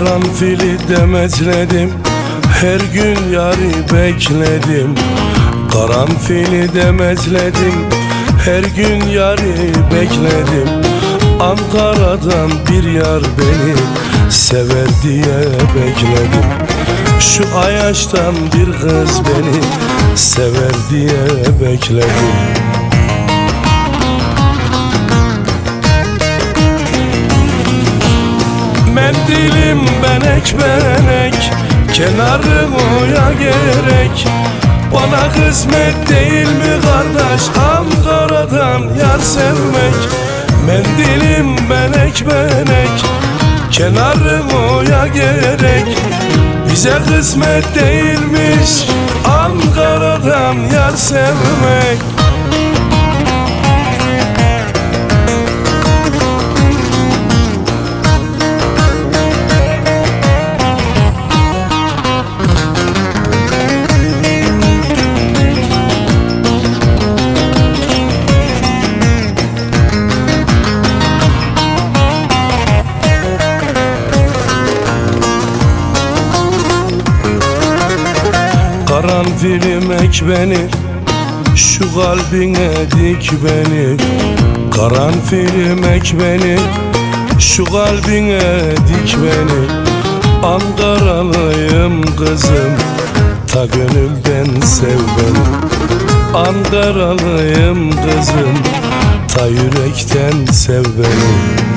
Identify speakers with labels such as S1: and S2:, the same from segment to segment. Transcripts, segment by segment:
S1: Karanfili demezledim Her gün yarı bekledim. Karanfili demezledim Her gün yarı bekledim. Ankara'dan bir yar beni Sever diye bekledim. Şu Ayaş'tan bir kız beni Sever diye bekledim Mendilim benek benek Kenarı oya gerek. Bana kısmet değil mi kardeş Ankara'dan yar sevmek. Mendilim benek benek Kenarı oya gerek. Bize kısmet değilmiş Ankara'dan yar sevmek Karanfilim ek beni Şu kalbine dik beni. Karanfilim ek beni Şu kalbine dik beni. Ankaralıyım kızım Ta gönülden sev beni Ankaralıyım kızım Ta yürekten sev beni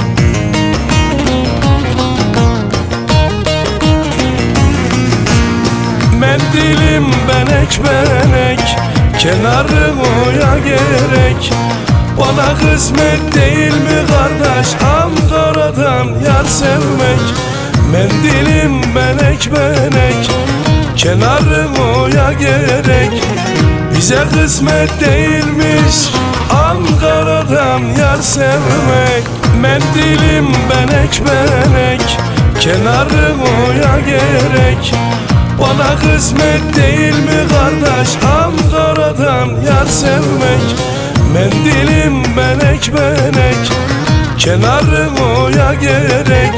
S1: Mendilim benek benek Kenarı oya gerek. Bana kısmet değil mi kardeş Ankara'dan yar sevmek? Mendilim benek benek Kenarı oya gerek. Bize kısmet değilmiş Ankara'dan yar sevmek. Mendilim benek benek Kenarı oya gerek bana kısmet değil mi kardeş? Ankara'dan yar sevmek. Mendilim benek benek Kenarı oya gerek.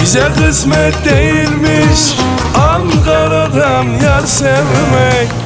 S1: Bize kısmet değilmiş. Ankara'dan yar sevmek